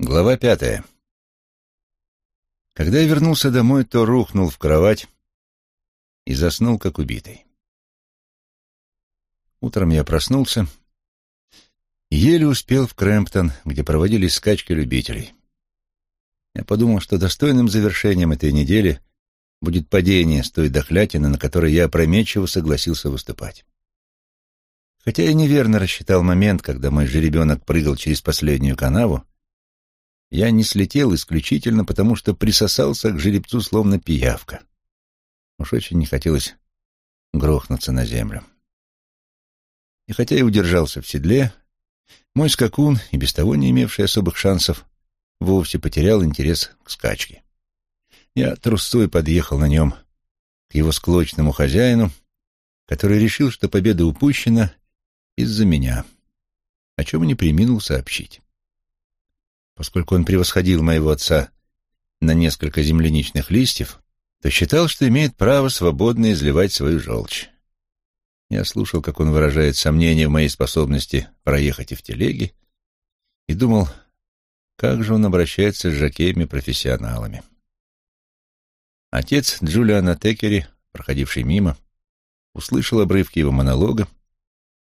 Глава пятая. Когда я вернулся домой, то рухнул в кровать и заснул, как убитый. Утром я проснулся и еле успел в Крэмптон, где проводились скачки любителей. Я подумал, что достойным завершением этой недели будет падение с той дохлятины, на которой я опрометчиво согласился выступать. Хотя я неверно рассчитал момент, когда мой жеребенок прыгал через последнюю канаву, я не слетел исключительно потому, что присосался к жеребцу словно пиявка. Уж очень не хотелось грохнуться на землю. И хотя я удержался в седле, мой скакун, и без того не имевший особых шансов, вовсе потерял интерес к скачке. Я трусцой подъехал на нем к его склочному хозяину, который решил, что победа упущена из-за меня, о чем и не приминул сообщить поскольку он превосходил моего отца на несколько земляничных листьев, то считал, что имеет право свободно изливать свою желчь. Я слушал, как он выражает сомнения в моей способности проехать и в телеге, и думал, как же он обращается с жокеями-профессионалами. Отец Джулиана Текери, проходивший мимо, услышал обрывки его монолога,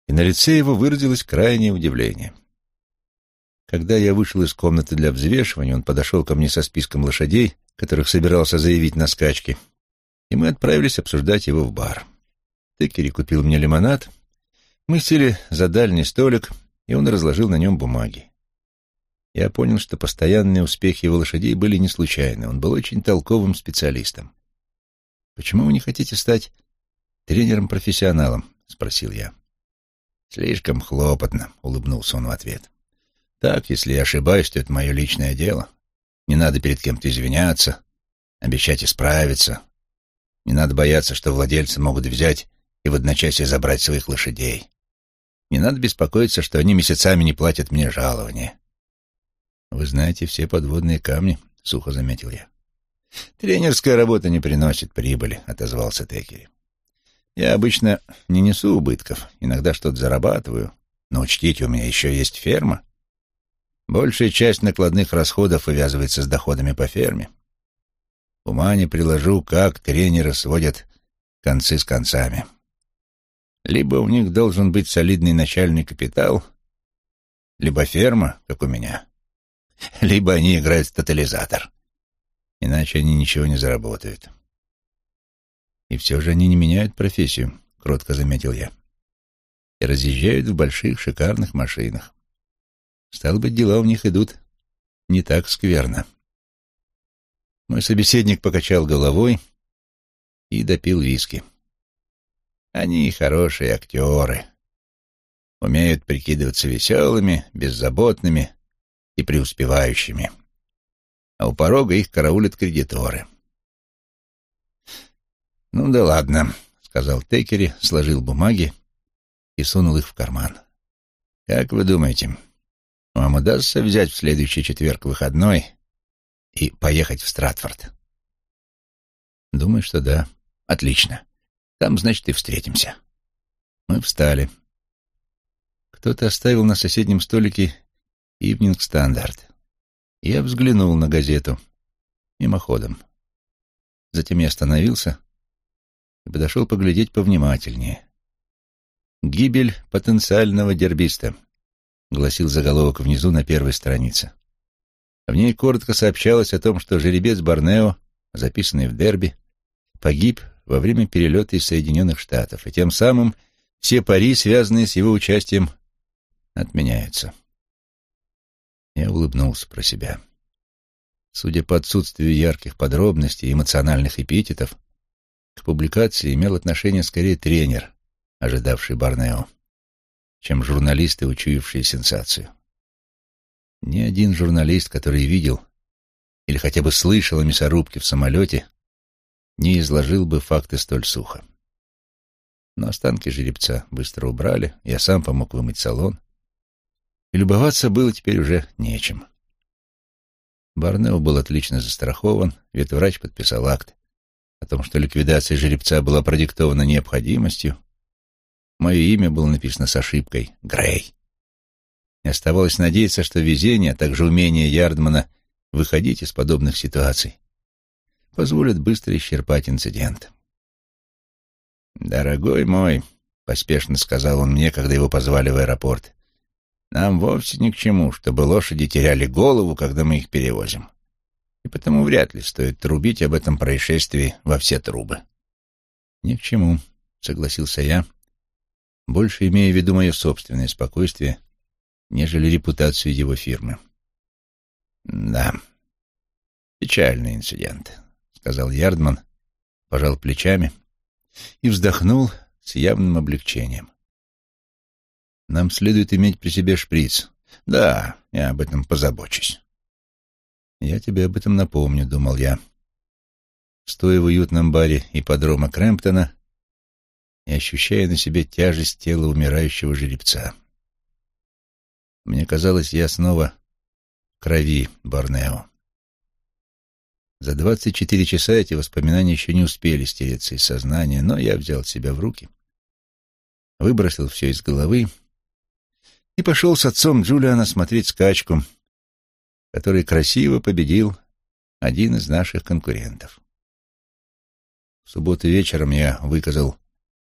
и на лице его выразилось крайнее удивление — когда я вышел из комнаты для взвешивания, он подошел ко мне со списком лошадей, которых собирался заявить на скачке, и мы отправились обсуждать его в бар. Текери купил мне лимонад, мы сели за дальний столик, и он разложил на нем бумаги. Я понял, что постоянные успехи его лошадей были не случайны, он был очень толковым специалистом. «Почему вы не хотите стать тренером-профессионалом?» — спросил я. «Слишком хлопотно», — улыбнулся он в ответ. Так, если я ошибаюсь, то это мое личное дело. Не надо перед кем-то извиняться, обещать исправиться. Не надо бояться, что владельцы могут взять и в одночасье забрать своих лошадей. Не надо беспокоиться, что они месяцами не платят мне жалования. «Вы знаете все подводные камни», — сухо заметил я. «Тренерская работа не приносит прибыли», — отозвался Текери. «Я обычно не несу убытков, иногда что-то зарабатываю, но учтите, у меня еще есть ферма, Большая часть накладных расходов увязывается с доходами по ферме. Ума не приложу, как тренеры сводят концы с концами. Либо у них должен быть солидный начальный капитал, либо ферма, как у меня, либо они играют в тотализатор. Иначе они ничего не заработают. И все же они не меняют профессию, кротко заметил я. И разъезжают в больших шикарных машинах. Стало быть, дела у них идут не так скверно. Мой собеседник покачал головой и допил виски. Они хорошие актеры. Умеют прикидываться веселыми, беззаботными и преуспевающими. А у порога их караулят кредиторы. «Ну да ладно», — сказал Текери, сложил бумаги и сунул их в карман. «Как вы думаете, вам удастся взять в следующий четверг выходной и поехать в Стратфорд? Думаю, что да. Отлично. Там, значит, и встретимся. Мы встали. Кто-то оставил на соседнем столике «Ивнинг Стандарт». Я взглянул на газету мимоходом. Затем я остановился и подошел поглядеть повнимательнее. Гибель потенциального дербиста —— гласил заголовок внизу на первой странице. В ней коротко сообщалось о том, что жеребец Борнео, записанный в Дерби, погиб во время перелета из Соединенных Штатов, и тем самым все пари, связанные с его участием, отменяются. Я улыбнулся про себя. Судя по отсутствию ярких подробностей и эмоциональных эпитетов, к публикации имел отношение скорее тренер, ожидавший Борнео чем журналисты, учуявшие сенсацию. Ни один журналист, который видел или хотя бы слышал о мясорубке в самолете, не изложил бы факты столь сухо. Но останки жеребца быстро убрали, я сам помог вымыть салон, и любоваться было теперь уже нечем. Барнео был отлично застрахован, ветврач подписал акт о том, что ликвидация жеребца была продиктована необходимостью, Мое имя было написано с ошибкой — Грей. И оставалось надеяться, что везение, а также умение Ярдмана выходить из подобных ситуаций позволят быстро исчерпать инцидент. «Дорогой мой», — поспешно сказал он мне, когда его позвали в аэропорт, — «нам вовсе ни к чему, чтобы лошади теряли голову, когда мы их перевозим. И потому вряд ли стоит трубить об этом происшествии во все трубы». «Ни к чему», — согласился я, больше имея в виду мое собственное спокойствие, нежели репутацию его фирмы. «Да, печальный инцидент», — сказал Ярдман, пожал плечами и вздохнул с явным облегчением. «Нам следует иметь при себе шприц. Да, я об этом позабочусь». «Я тебе об этом напомню», — думал я. Стоя в уютном баре ипподрома Крэмптона и ощущая на себе тяжесть тела умирающего жеребца. Мне казалось, я снова в крови Борнео. За двадцать четыре часа эти воспоминания еще не успели стереться из сознания, но я взял себя в руки, выбросил все из головы и пошел с отцом Джулиана смотреть скачку, который красиво победил один из наших конкурентов. В субботу вечером я выказал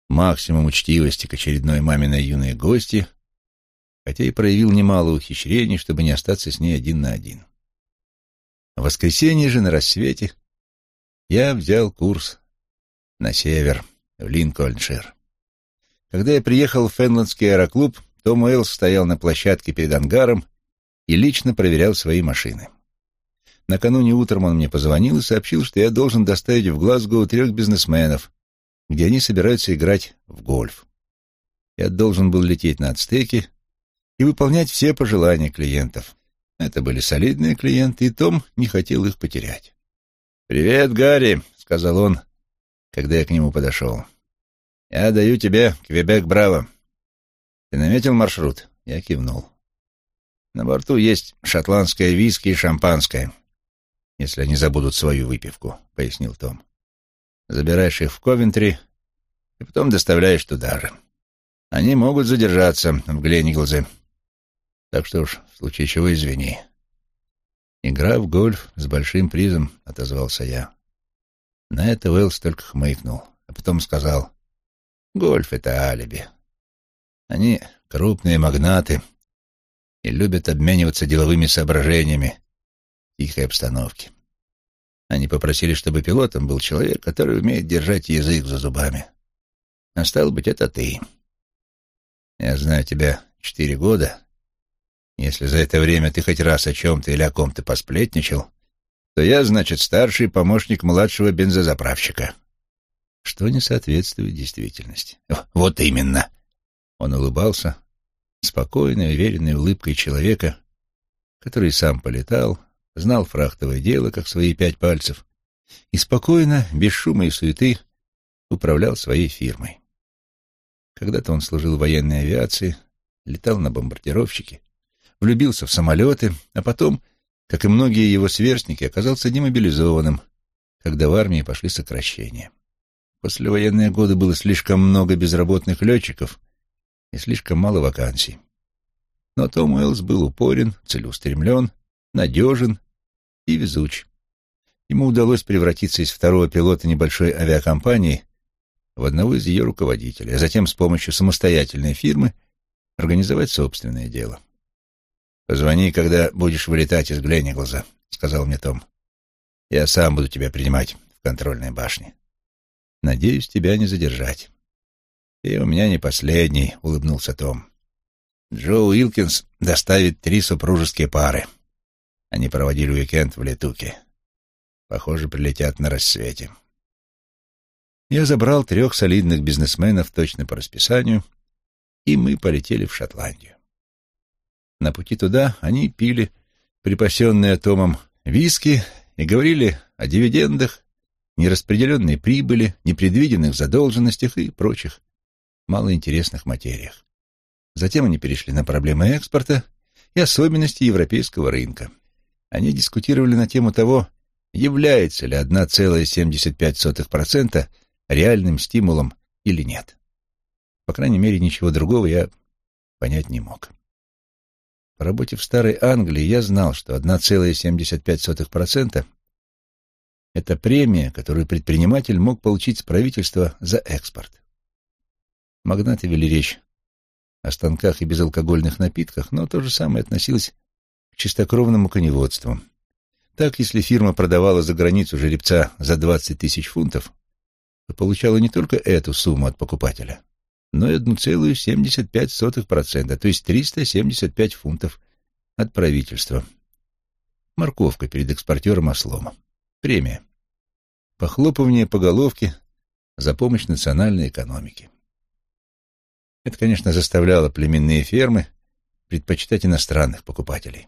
максимум учтивости к очередной маминой юной гости, хотя и проявил немало ухищрений, чтобы не остаться с ней один на один. В воскресенье же на рассвете я взял курс на север, в Линкольншир. Когда я приехал в Фенландский аэроклуб, Том Уэллс стоял на площадке перед ангаром и лично проверял свои машины. Накануне утром он мне позвонил и сообщил, что я должен доставить в Глазго трех бизнесменов, где они собираются играть в гольф. Я должен был лететь на Ацтеки и выполнять все пожелания клиентов. Это были солидные клиенты, и Том не хотел их потерять. «Привет, Гарри», — сказал он, когда я к нему подошел. «Я даю тебе Квебек-Браво. Ты наметил маршрут?» Я кивнул. «На борту есть шотландское виски и шампанское, если они забудут свою выпивку», — пояснил Том. «Забираешь их в Ковентри и потом доставляешь туда же. Они могут задержаться в Гленниглзе, так что уж, в случае чего, извини. Игра в гольф с большим призом, — отозвался я. На это Уэллс только хмыкнул, а потом сказал, гольф — это алиби. Они крупные магнаты и любят обмениваться деловыми соображениями в тихой обстановке. Они попросили, чтобы пилотом был человек, который умеет держать язык за зубами. А стал быть, это ты. Я знаю тебя четыре года, если за это время ты хоть раз о чем-то или о ком-то посплетничал, то я, значит, старший помощник младшего бензозаправщика. Что не соответствует действительности. Вот именно. Он улыбался, спокойной, уверенной улыбкой человека, который сам полетал, знал фрахтовое дело, как свои пять пальцев, и спокойно, без шума и суеты, управлял своей фирмой. Когда-то он служил в военной авиации, летал на бомбардировщике, влюбился в самолеты, а потом, как и многие его сверстники, оказался демобилизованным, когда в армии пошли сокращения. После военные годы было слишком много безработных летчиков и слишком мало вакансий. Но Том Уэллс был упорен, целеустремлен, надежен и везуч. Ему удалось превратиться из второго пилота небольшой авиакомпании в одного из ее руководителей, а затем с помощью самостоятельной фирмы организовать собственное дело. «Позвони, когда будешь вылетать из Гленниглза», — сказал мне Том. «Я сам буду тебя принимать в контрольной башне. Надеюсь, тебя не задержать». «И у меня не последний», — улыбнулся Том. «Джо Уилкинс доставит три супружеские пары. Они проводили уикенд в Летуке. Похоже, прилетят на рассвете». Я забрал трех солидных бизнесменов точно по расписанию, и мы полетели в Шотландию. На пути туда они пили припасенные Томом виски и говорили о дивидендах, нераспределенной прибыли, непредвиденных задолженностях и прочих малоинтересных материях. Затем они перешли на проблемы экспорта и особенности европейского рынка. Они дискутировали на тему того, является ли 1,75% реальным стимулом или нет. По крайней мере, ничего другого я понять не мог. По работе в Старой Англии я знал, что 1,75% — это премия, которую предприниматель мог получить с правительства за экспорт. Магнаты вели речь о станках и безалкогольных напитках, но то же самое относилось чистокровному коневодству. Так, если фирма продавала за границу жеребца за 20 тысяч фунтов, то получала не только эту сумму от покупателя, но и 1,75%, то есть 375 фунтов от правительства. Морковка перед экспортером ослома. Премия. Похлопывание по головке за помощь национальной экономике. Это, конечно, заставляло племенные фермы предпочитать иностранных покупателей.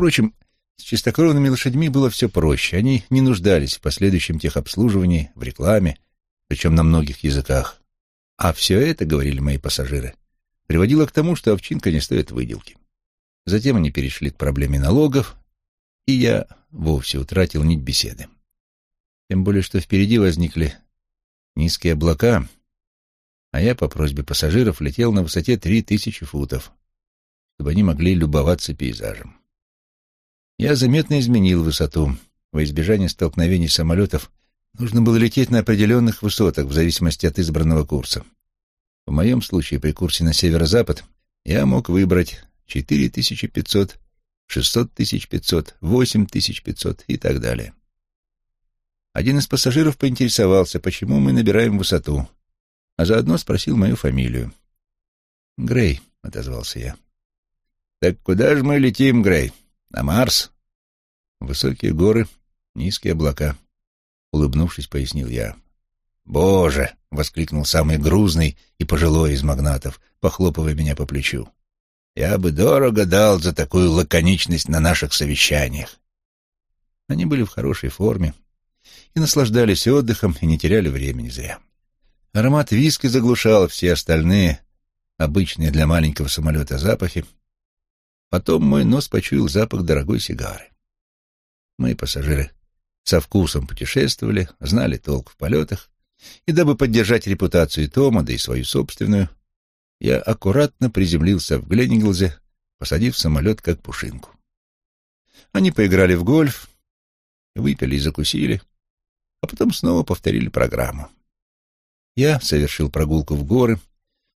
Впрочем, с чистокровными лошадьми было все проще. Они не нуждались в последующем техобслуживании, в рекламе, причем на многих языках. А все это, говорили мои пассажиры, приводило к тому, что овчинка не стоит выделки. Затем они перешли к проблеме налогов, и я вовсе утратил нить беседы. Тем более, что впереди возникли низкие облака — а я по просьбе пассажиров летел на высоте три тысячи футов, чтобы они могли любоваться пейзажем. Я заметно изменил высоту. Во избежание столкновений самолетов нужно было лететь на определенных высотах в зависимости от избранного курса. В моем случае при курсе на северо-запад я мог выбрать 4500, 6500, 8500 и так далее. Один из пассажиров поинтересовался, почему мы набираем высоту а заодно спросил мою фамилию. «Грей», — отозвался я. «Так куда же мы летим, Грей? На Марс?» «Высокие горы, низкие облака», — улыбнувшись, пояснил я. «Боже!» — воскликнул самый грузный и пожилой из магнатов, похлопывая меня по плечу. «Я бы дорого дал за такую лаконичность на наших совещаниях». Они были в хорошей форме и наслаждались отдыхом и не теряли времени зря. Аромат виски заглушал все остальные, обычные для маленького самолета запахи. Потом мой нос почуял запах дорогой сигары. Мои пассажиры со вкусом путешествовали, знали толк в полетах, и дабы поддержать репутацию Тома, да и свою собственную, я аккуратно приземлился в Гленниглзе, посадив самолет как пушинку. Они поиграли в гольф, выпили и закусили, а потом снова повторили программу. Я совершил прогулку в горы,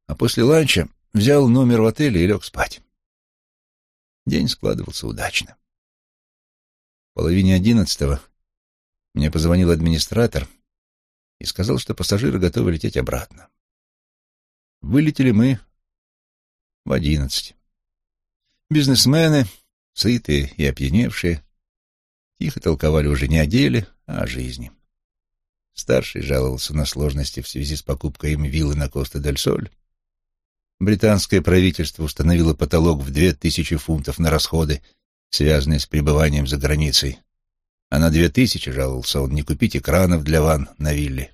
а после ланча взял номер в отеле и лег спать. День складывался удачно. В половине одиннадцатого мне позвонил администратор и сказал, что пассажиры готовы лететь обратно. Вылетели мы в одиннадцать. Бизнесмены, сытые и опьяневшие, тихо толковали уже не о деле, а о жизни. Старший жаловался на сложности в связи с покупкой им виллы на Коста-дель-Соль. Британское правительство установило потолок в две тысячи фунтов на расходы, связанные с пребыванием за границей. А на две тысячи, жаловался он, не купить экранов для ванн на вилле.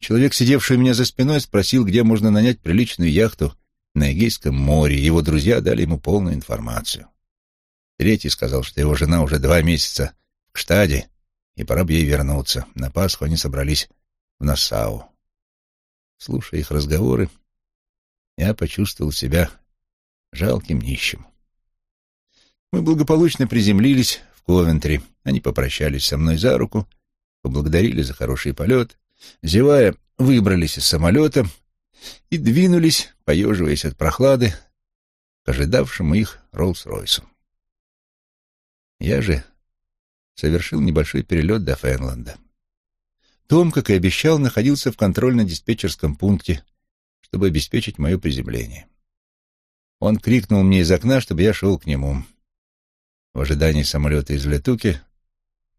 Человек, сидевший у меня за спиной, спросил, где можно нанять приличную яхту на Эгейском море. Его друзья дали ему полную информацию. Третий сказал, что его жена уже два месяца в штаде и пора бы ей вернуться. На Пасху они собрались в Нассау. Слушая их разговоры, я почувствовал себя жалким нищим. Мы благополучно приземлились в Ковентри. Они попрощались со мной за руку, поблагодарили за хороший полет, зевая, выбрались из самолета и двинулись, поеживаясь от прохлады, к ожидавшему их Роллс-Ройсу. Я же совершил небольшой перелет до Фенланда. Том, как и обещал, находился в контрольно-диспетчерском пункте, чтобы обеспечить мое приземление. Он крикнул мне из окна, чтобы я шел к нему. В ожидании самолета из Летуки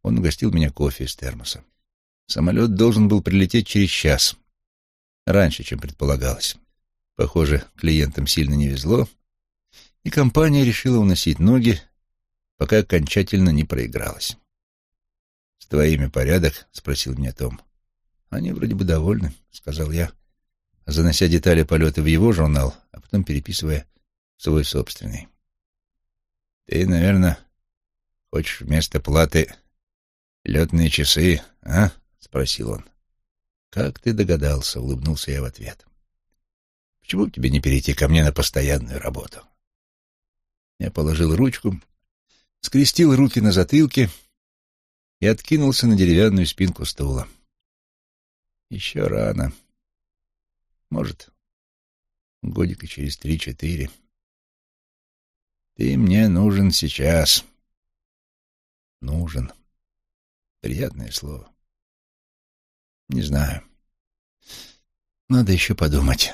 он угостил меня кофе из термоса. Самолет должен был прилететь через час, раньше, чем предполагалось. Похоже, клиентам сильно не везло, и компания решила уносить ноги, пока окончательно не проигралась твоими порядок?» — спросил меня Том. «Они вроде бы довольны», — сказал я, занося детали полета в его журнал, а потом переписывая свой собственный. «Ты, наверное, хочешь вместо платы летные часы, а?» — спросил он. «Как ты догадался?» — улыбнулся я в ответ. «Почему бы тебе не перейти ко мне на постоянную работу?» Я положил ручку, скрестил руки на затылке и откинулся на деревянную спинку стула. Еще рано. Может, годика через три-четыре. Ты мне нужен сейчас. Нужен. Приятное слово. Не знаю. Надо еще подумать.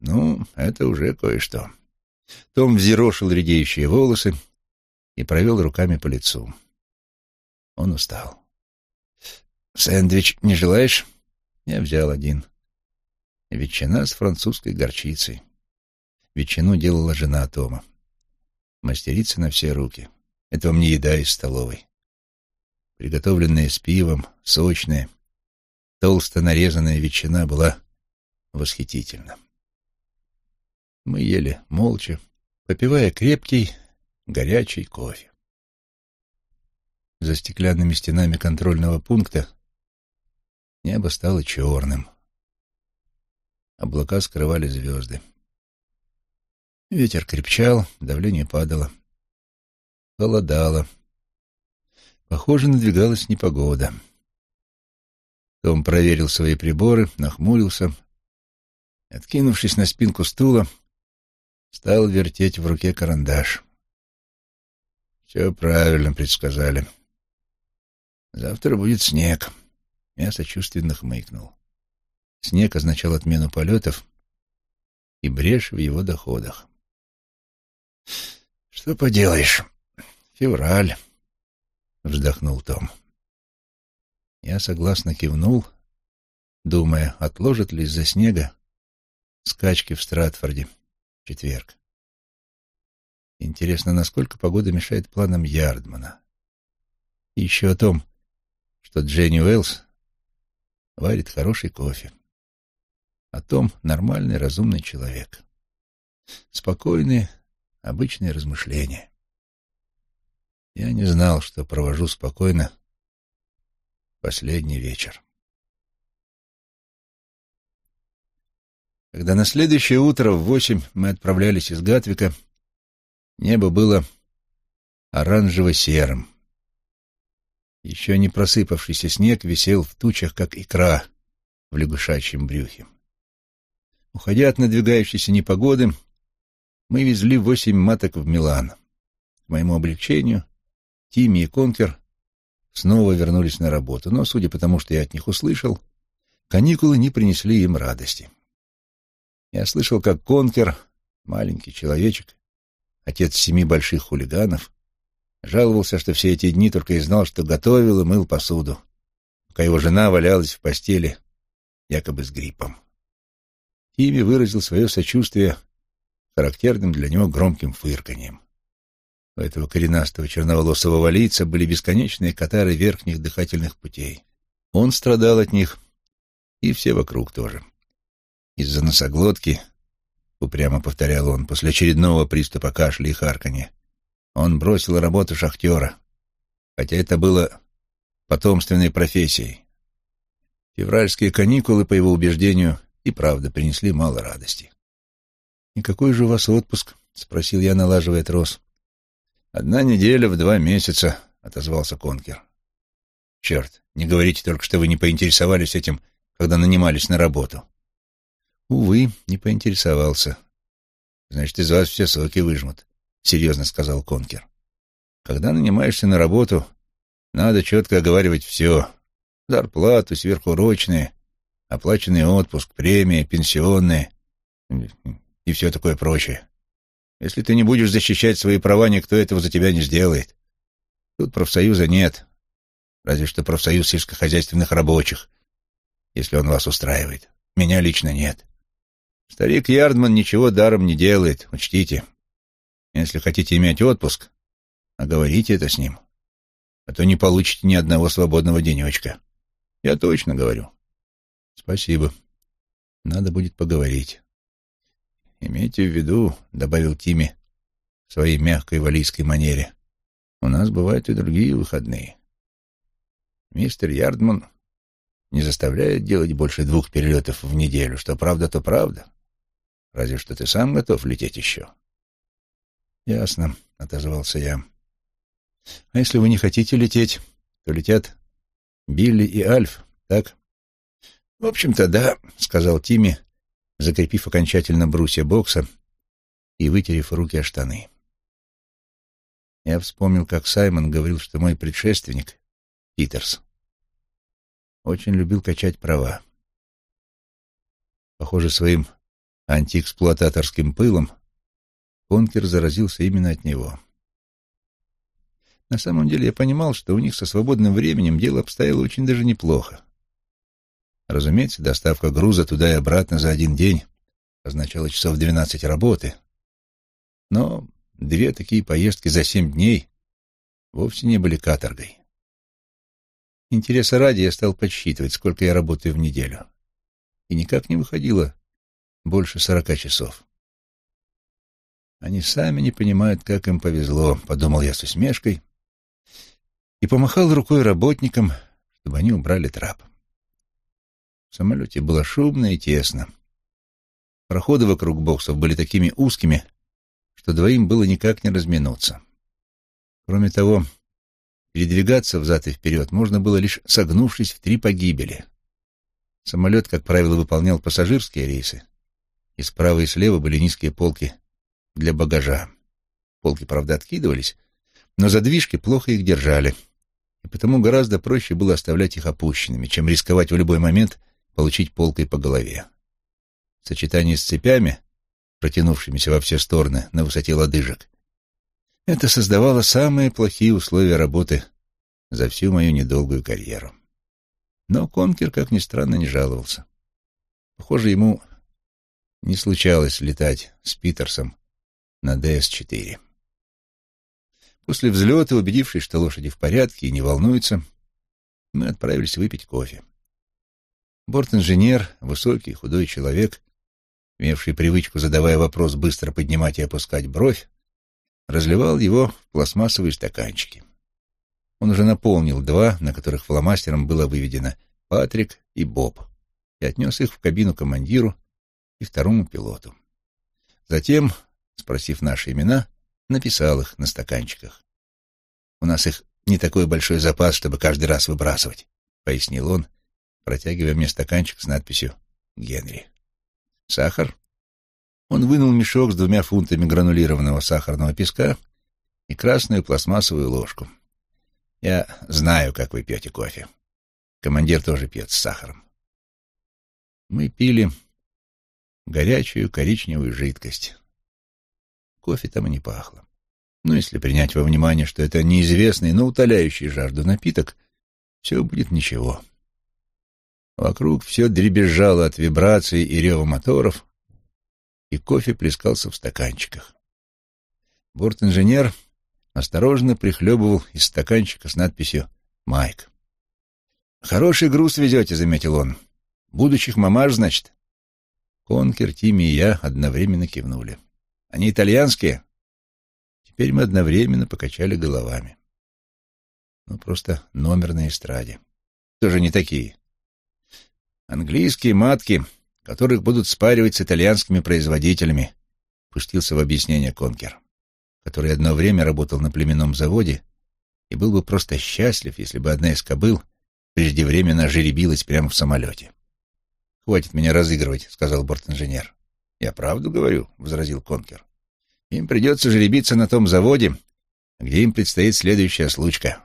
Ну, это уже кое-что. Том взъерошил редеющие волосы и провел руками по лицу. Он устал. «Сэндвич не желаешь?» Я взял один. Ветчина с французской горчицей. Ветчину делала жена Тома. Мастерица на все руки. Это вам не еда из столовой. Приготовленная с пивом, сочная, толсто нарезанная ветчина была восхитительна. Мы ели молча, попивая крепкий, горячий кофе. За стеклянными стенами контрольного пункта небо стало черным. Облака скрывали звезды. Ветер крепчал, давление падало. Холодало. Похоже, надвигалась непогода. Том проверил свои приборы, нахмурился. Откинувшись на спинку стула, стал вертеть в руке карандаш. Все правильно предсказали. Завтра будет снег. Я сочувственно хмыкнул. Снег означал отмену полетов и брешь в его доходах. Что поделаешь, февраль, вздохнул Том. Я согласно кивнул, думая, отложат ли из-за снега скачки в Стратфорде в четверг. Интересно, насколько погода мешает планам Ярдмана. И еще о том, что Дженни Уэллс варит хороший кофе. О том нормальный, разумный человек. Спокойные, обычные размышления. Я не знал, что провожу спокойно последний вечер. Когда на следующее утро в восемь мы отправлялись из Гатвика, небо было оранжево-серым. Еще не просыпавшийся снег висел в тучах, как икра в лягушачьем брюхе. Уходя от надвигающейся непогоды, мы везли восемь маток в Милан. К моему облегчению, Тимми и Конкер снова вернулись на работу, но, судя по тому, что я от них услышал, каникулы не принесли им радости. Я слышал, как Конкер, маленький человечек, отец семи больших хулиганов, жаловался, что все эти дни только и знал, что готовил и мыл посуду, пока его жена валялась в постели, якобы с гриппом. Тимми выразил свое сочувствие характерным для него громким фырканьем. У этого коренастого черноволосого валийца были бесконечные катары верхних дыхательных путей. Он страдал от них, и все вокруг тоже. Из-за носоглотки, упрямо повторял он, после очередного приступа кашля и харканья, он бросил работу шахтера, хотя это было потомственной профессией. Февральские каникулы, по его убеждению, и правда принесли мало радости. «И какой же у вас отпуск?» — спросил я, налаживая трос. «Одна неделя в два месяца», — отозвался Конкер. «Черт, не говорите только, что вы не поинтересовались этим, когда нанимались на работу». Увы, не поинтересовался. Значит, из вас все соки выжмут, серьезно сказал Конкер. Когда нанимаешься на работу, надо четко оговаривать все. Зарплату, сверхурочные, оплаченный отпуск, премии, пенсионные и все такое прочее. Если ты не будешь защищать свои права, никто этого за тебя не сделает. Тут профсоюза нет, разве что профсоюз сельскохозяйственных рабочих, если он вас устраивает. Меня лично нет. Старик Ярдман ничего даром не делает, учтите. Если хотите иметь отпуск, оговорите это с ним, а то не получите ни одного свободного денечка. Я точно говорю. Спасибо. Надо будет поговорить. Имейте в виду, — добавил Тимми в своей мягкой валийской манере, — у нас бывают и другие выходные. Мистер Ярдман не заставляет делать больше двух перелетов в неделю, что правда, то правда. Разве что ты сам готов лететь еще. Ясно. — отозвался я. «А если вы не хотите лететь, то летят Билли и Альф, так?» «В общем-то, да», — сказал Тимми, закрепив окончательно брусья бокса и вытерев руки о штаны. Я вспомнил, как Саймон говорил, что мой предшественник, Питерс, очень любил качать права. Похоже, своим антиэксплуататорским пылом Конкер заразился именно от него. На самом деле я понимал, что у них со свободным временем дело обстояло очень даже неплохо. Разумеется, доставка груза туда и обратно за один день означала часов двенадцать работы. Но две такие поездки за семь дней вовсе не были каторгой. Интереса ради я стал подсчитывать, сколько я работаю в неделю. И никак не выходило больше сорока часов. Они сами не понимают, как им повезло, — подумал я с усмешкой и помахал рукой работникам, чтобы они убрали трап. В самолете было шумно и тесно. Проходы вокруг боксов были такими узкими, что двоим было никак не разминуться. Кроме того, передвигаться взад и вперед можно было лишь согнувшись в три погибели. Самолет, как правило, выполнял пассажирские рейсы, и справа и слева были низкие полки для багажа. Полки, правда, откидывались, но задвижки плохо их держали, и потому гораздо проще было оставлять их опущенными, чем рисковать в любой момент получить полкой по голове. В сочетании с цепями, протянувшимися во все стороны на высоте лодыжек, это создавало самые плохие условия работы за всю мою недолгую карьеру. Но Конкер, как ни странно, не жаловался. Похоже, ему не случалось летать с Питерсом на ДС-4. После взлета, убедившись, что лошади в порядке и не волнуются, мы отправились выпить кофе. Борт-инженер, высокий, худой человек, имевший привычку, задавая вопрос, быстро поднимать и опускать бровь, разливал его в пластмассовые стаканчики. Он уже наполнил два, на которых фломастером было выведено «Патрик» и «Боб», и отнес их в кабину командиру и второму пилоту. Затем, спросив наши имена, написал их на стаканчиках. «У нас их не такой большой запас, чтобы каждый раз выбрасывать», — пояснил он, протягивая мне стаканчик с надписью «Генри». «Сахар?» Он вынул мешок с двумя фунтами гранулированного сахарного песка и красную пластмассовую ложку. «Я знаю, как вы пьете кофе. Командир тоже пьет с сахаром». Мы пили горячую коричневую жидкость. Кофе там и не пахло. Но если принять во внимание, что это неизвестный, но утоляющий жажду напиток, все будет ничего. Вокруг все дребезжало от вибраций и рева моторов, и кофе плескался в стаканчиках. Борт-инженер осторожно прихлебывал из стаканчика с надписью «Майк». «Хороший груз везете», — заметил он. «Будущих мамаш, значит?» Конкер, Тимми и я одновременно кивнули. «Они итальянские?» Теперь мы одновременно покачали головами. Ну, просто номер на эстраде. Тоже не такие. Английские матки, которых будут спаривать с итальянскими производителями, пустился в объяснение Конкер, который одно время работал на племенном заводе и был бы просто счастлив, если бы одна из кобыл преждевременно ожеребилась прямо в самолете. «Хватит меня разыгрывать», — сказал бортинженер. «Я правду говорю», — возразил Конкер. «Им придется жеребиться на том заводе, где им предстоит следующая случка».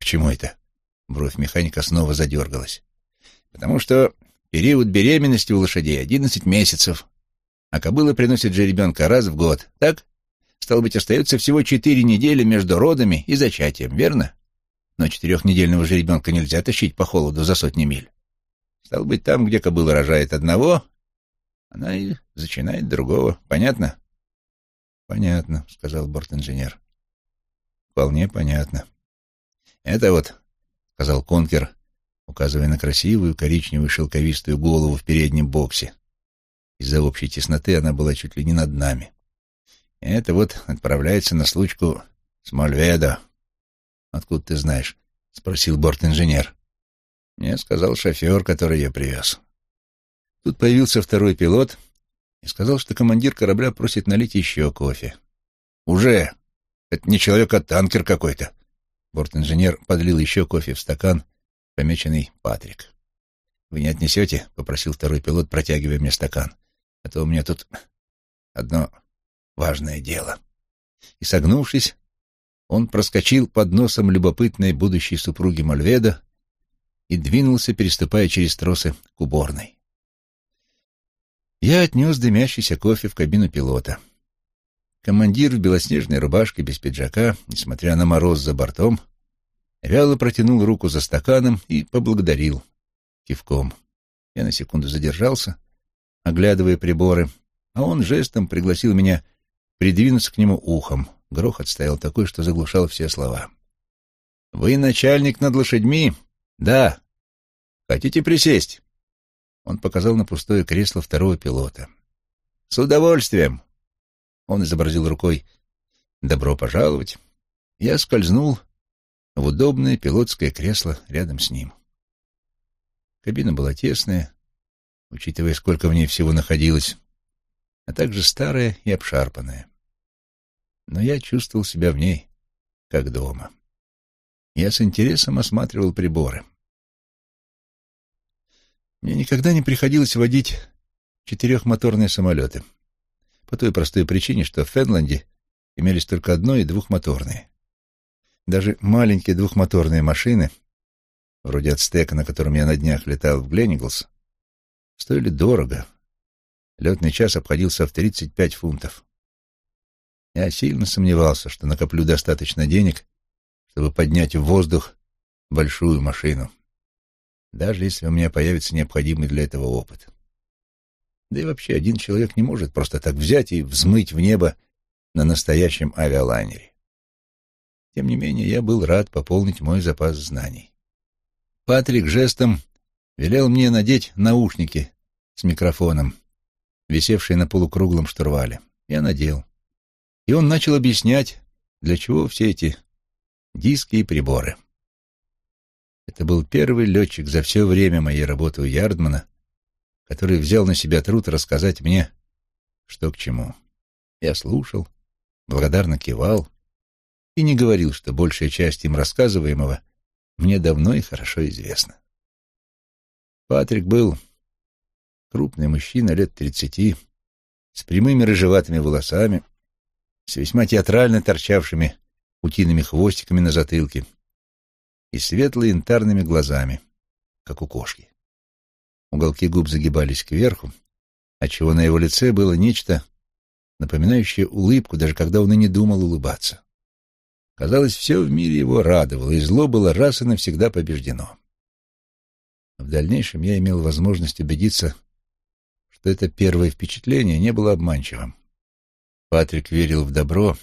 «К чему это?» Бровь механика снова задергалась. «Потому что период беременности у лошадей одиннадцать месяцев, а кобыла приносит жеребенка раз в год, так? Стало быть, остается всего четыре недели между родами и зачатием, верно? Но четырехнедельного жеребенка нельзя тащить по холоду за сотни миль. Стал быть, там, где кобыла рожает одного, она и зачинает другого. Понятно? Понятно, сказал бортинженер. Вполне понятно. Это вот, сказал Конкер, указывая на красивую коричневую шелковистую голову в переднем боксе. Из-за общей тесноты она была чуть ли не над нами. Это вот отправляется на случку с Мольведо. Откуда ты знаешь? спросил бортинженер. Мне сказал шофер, который я привез. Тут появился второй пилот и сказал, что командир корабля просит налить еще кофе. «Уже!» Это не человек, а танкер какой-то. Борт-инженер подлил еще кофе в стакан, помеченный Патрик. «Вы не отнесете?» — попросил второй пилот, протягивая мне стакан. «А то у меня тут одно важное дело». И, согнувшись, он проскочил под носом любопытной будущей супруги Мальведа и двинулся, переступая через тросы к уборной. Я отнес дымящийся кофе в кабину пилота. Командир в белоснежной рубашке без пиджака, несмотря на мороз за бортом, вяло протянул руку за стаканом и поблагодарил кивком. Я на секунду задержался, оглядывая приборы, а он жестом пригласил меня придвинуться к нему ухом. Грохот стоял такой, что заглушал все слова. «Вы начальник над лошадьми?» «Да». «Хотите присесть?» Он показал на пустое кресло второго пилота. «С удовольствием!» Он изобразил рукой «Добро пожаловать!» Я скользнул в удобное пилотское кресло рядом с ним. Кабина была тесная, учитывая, сколько в ней всего находилось, а также старая и обшарпанная. Но я чувствовал себя в ней как дома. Я с интересом осматривал приборы. Мне никогда не приходилось водить четырехмоторные самолеты. По той простой причине, что в Фенланде имелись только одно- и двухмоторные. Даже маленькие двухмоторные машины, вроде «Ацтека», на котором я на днях летал в Гленниглс, стоили дорого. Летный час обходился в 35 фунтов. Я сильно сомневался, что накоплю достаточно денег, чтобы поднять в воздух большую машину даже если у меня появится необходимый для этого опыт. Да и вообще один человек не может просто так взять и взмыть в небо на настоящем авиалайнере. Тем не менее, я был рад пополнить мой запас знаний. Патрик жестом велел мне надеть наушники с микрофоном, висевшие на полукруглом штурвале. Я надел. И он начал объяснять, для чего все эти диски и приборы. Это был первый летчик за все время моей работы у Ярдмана, который взял на себя труд рассказать мне, что к чему. Я слушал, благодарно кивал и не говорил, что большая часть им рассказываемого мне давно и хорошо известна. Патрик был крупный мужчина лет тридцати, с прямыми рыжеватыми волосами, с весьма театрально торчавшими утиными хвостиками на затылке — и светло-янтарными глазами, как у кошки. Уголки губ загибались кверху, отчего на его лице было нечто, напоминающее улыбку, даже когда он и не думал улыбаться. Казалось, все в мире его радовало, и зло было раз и навсегда побеждено. В дальнейшем я имел возможность убедиться, что это первое впечатление не было обманчивым. Патрик верил в добро,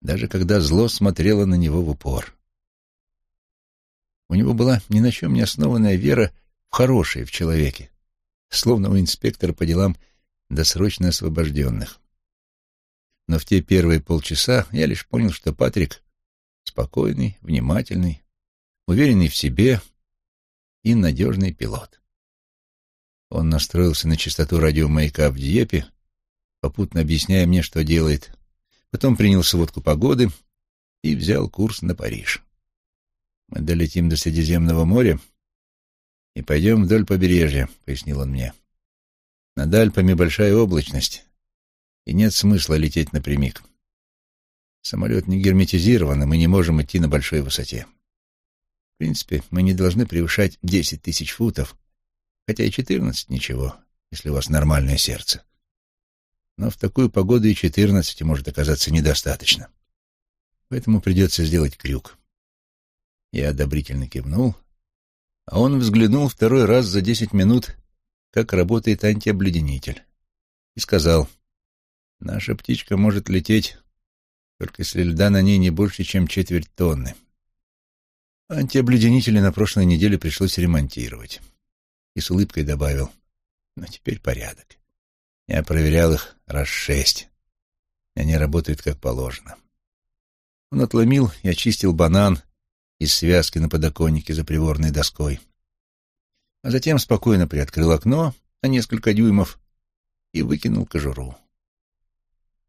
даже когда зло смотрело на него в упор. У него была ни на чем не основанная вера в хорошее в человеке, словно у инспектора по делам досрочно освобожденных. Но в те первые полчаса я лишь понял, что Патрик спокойный, внимательный, уверенный в себе и надежный пилот. Он настроился на частоту радиомаяка в Диепе, попутно объясняя мне, что делает, потом принял сводку погоды и взял курс на Париж. Мы долетим до Средиземного моря и пойдем вдоль побережья, — пояснил он мне. Над Альпами большая облачность, и нет смысла лететь напрямик. Самолет не герметизирован, и мы не можем идти на большой высоте. В принципе, мы не должны превышать десять тысяч футов, хотя и четырнадцать ничего, если у вас нормальное сердце. Но в такую погоду и четырнадцати может оказаться недостаточно. Поэтому придется сделать крюк. Я одобрительно кивнул, а он взглянул второй раз за десять минут, как работает антиобледенитель, и сказал, «Наша птичка может лететь, только если льда на ней не больше, чем четверть тонны. Антиобледенители на прошлой неделе пришлось ремонтировать». И с улыбкой добавил, «Но теперь порядок. Я проверял их раз шесть. Они работают как положено». Он отломил и очистил банан, из связки на подоконнике за приборной доской. А затем спокойно приоткрыл окно на несколько дюймов и выкинул кожуру.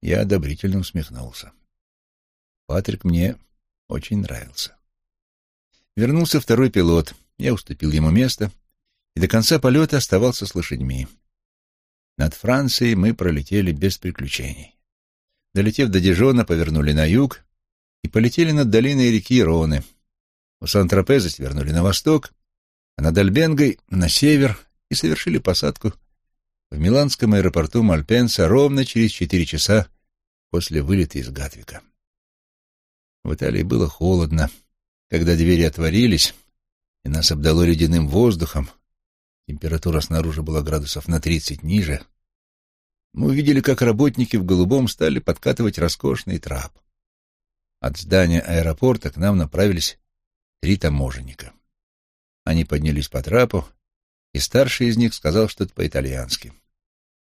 Я одобрительно усмехнулся. Патрик мне очень нравился. Вернулся второй пилот. Я уступил ему место и до конца полета оставался с лошадьми. Над Францией мы пролетели без приключений. Долетев до Дижона, повернули на юг и полетели над долиной реки Роны. У Сан-Тропеза свернули на восток, а над Альбенгой — на север и совершили посадку в миланском аэропорту Мальпенса ровно через четыре часа после вылета из Гатвика. В Италии было холодно. Когда двери отворились, и нас обдало ледяным воздухом, температура снаружи была градусов на тридцать ниже, мы увидели, как работники в голубом стали подкатывать роскошный трап. От здания аэропорта к нам направились три таможенника. Они поднялись по трапу, и старший из них сказал что-то по-итальянски.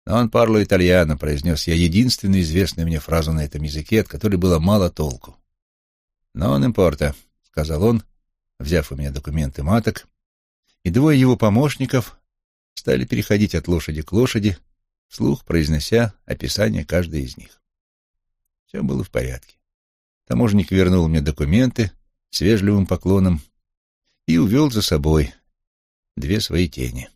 Но он парло итальяно, произнес я единственную известную мне фразу на этом языке, от которой было мало толку. «Но импорта», — сказал он, взяв у меня документы маток, и двое его помощников стали переходить от лошади к лошади, вслух произнося описание каждой из них. Все было в порядке. Таможник вернул мне документы с вежливым поклоном и увел за собой две свои тени.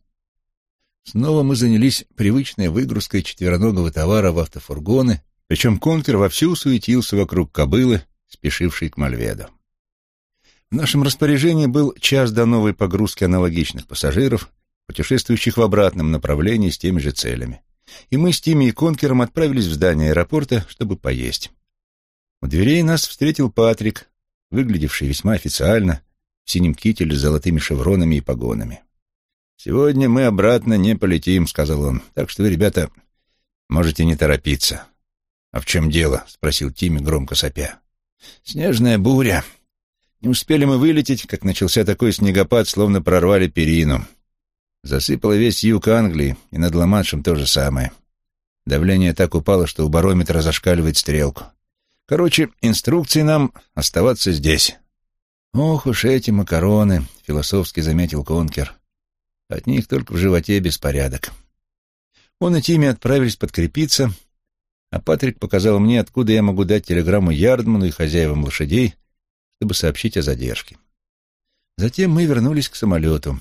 Снова мы занялись привычной выгрузкой четвероногого товара в автофургоны, причем Конкер вовсю суетился вокруг кобылы, спешившей к Мальведу. В нашем распоряжении был час до новой погрузки аналогичных пассажиров, путешествующих в обратном направлении с теми же целями. И мы с Тимми и Конкером отправились в здание аэропорта, чтобы поесть. У дверей нас встретил Патрик, выглядевший весьма официально, в синем кителе с золотыми шевронами и погонами. «Сегодня мы обратно не полетим», — сказал он, — «так что вы, ребята, можете не торопиться». «А в чем дело?» — спросил Тимми, громко сопя. «Снежная буря. Не успели мы вылететь, как начался такой снегопад, словно прорвали перину. Засыпало весь юг Англии, и над ла то же самое. Давление так упало, что у барометра зашкаливает стрелку. Короче, инструкции нам оставаться здесь». «Ох уж эти макароны», — философски заметил Конкер. От них только в животе беспорядок. Он и Тимми отправились подкрепиться, а Патрик показал мне, откуда я могу дать телеграмму Ярдману и хозяевам лошадей, чтобы сообщить о задержке. Затем мы вернулись к самолету.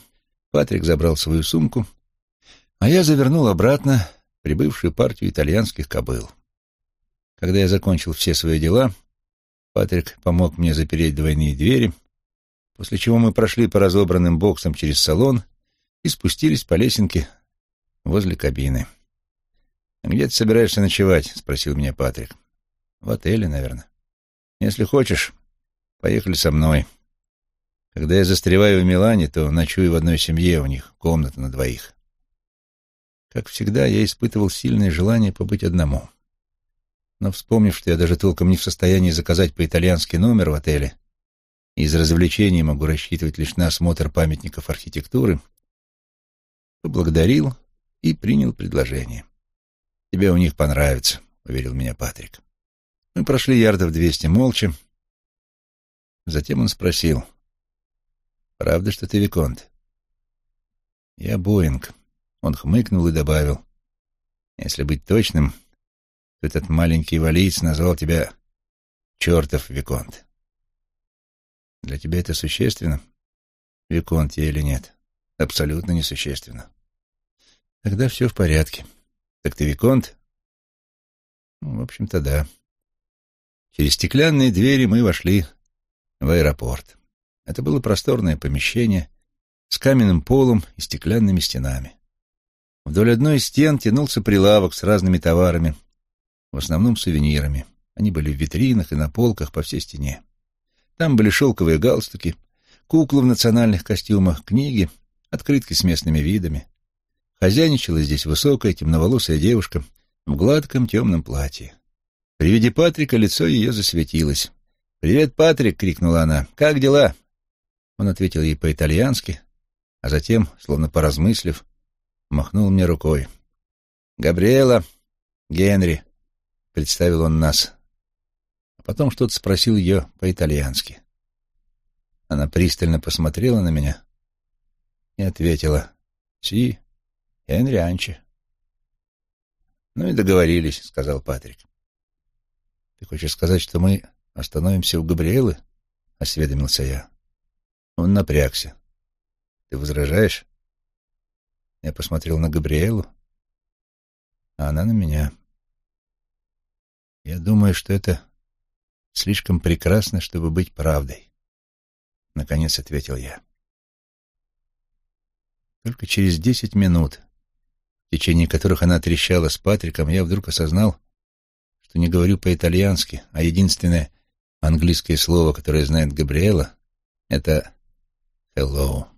Патрик забрал свою сумку, а я завернул обратно прибывшую партию итальянских кобыл. Когда я закончил все свои дела, Патрик помог мне запереть двойные двери, после чего мы прошли по разобранным боксам через салон — и спустились по лесенке возле кабины. «Где ты собираешься ночевать?» — спросил меня Патрик. «В отеле, наверное. Если хочешь, поехали со мной. Когда я застреваю в Милане, то ночую в одной семье у них, комната на двоих». Как всегда, я испытывал сильное желание побыть одному. Но, вспомнив, что я даже толком не в состоянии заказать по-итальянски номер в отеле, и из развлечений могу рассчитывать лишь на осмотр памятников архитектуры, поблагодарил и принял предложение. «Тебе у них понравится», — уверил меня Патрик. Мы прошли ярдов двести молча. Затем он спросил, «Правда, что ты Виконт?» «Я Боинг». Он хмыкнул и добавил, «Если быть точным, то этот маленький валиец назвал тебя чертов Виконт». «Для тебя это существенно, Виконт я или нет?» «Абсолютно несущественно». Тогда все в порядке. Так ты Виконт? Ну, в общем-то, да. Через стеклянные двери мы вошли в аэропорт. Это было просторное помещение с каменным полом и стеклянными стенами. Вдоль одной из стен тянулся прилавок с разными товарами, в основном сувенирами. Они были в витринах и на полках по всей стене. Там были шелковые галстуки, куклы в национальных костюмах, книги, открытки с местными видами. Хозяйничала здесь высокая, темноволосая девушка в гладком темном платье. При виде Патрика лицо ее засветилось. «Привет, Патрик!» — крикнула она. «Как дела?» Он ответил ей по-итальянски, а затем, словно поразмыслив, махнул мне рукой. «Габриэла, Генри», — представил он нас. А потом что-то спросил ее по-итальянски. Она пристально посмотрела на меня и ответила «Си, Энри Анчи. «Ну и договорились», — сказал Патрик. «Ты хочешь сказать, что мы «Остановимся у Габриэлы?» — осведомился я. Он напрягся. «Ты возражаешь?» Я посмотрел на Габриэлу, а она на меня. «Я думаю, что это слишком прекрасно, чтобы быть правдой», — наконец ответил я. Только через десять минут, в течение которых она трещала с Патриком, я вдруг осознал, что не говорю по-итальянски, а единственное английское слово, которое знает Габриэла, это «hello».